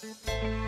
Música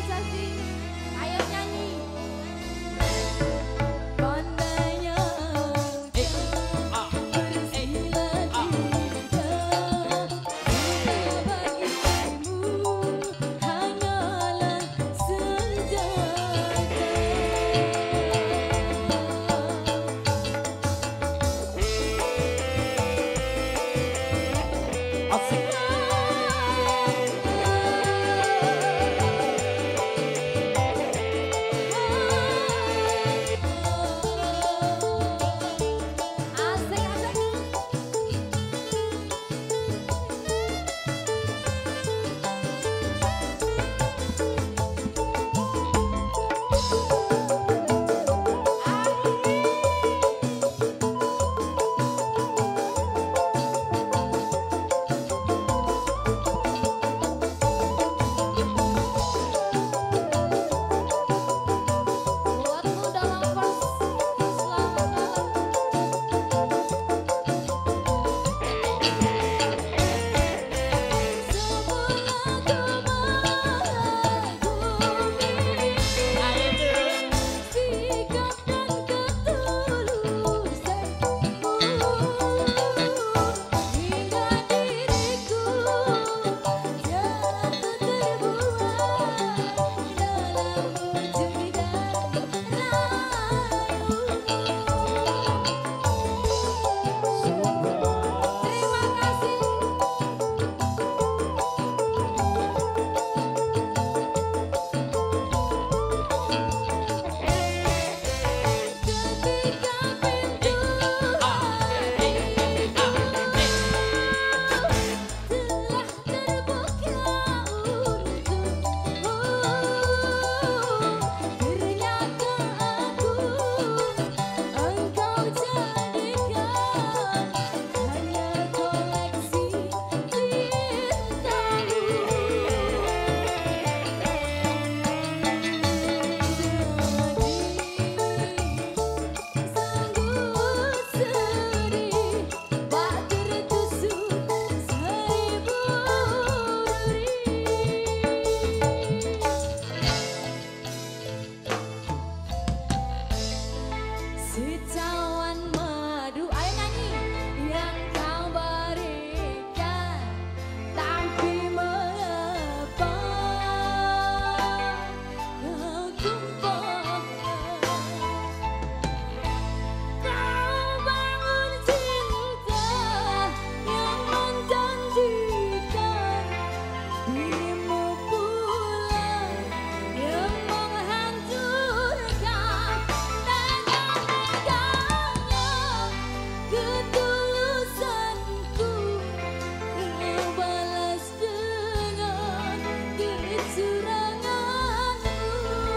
as I think.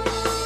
Bye.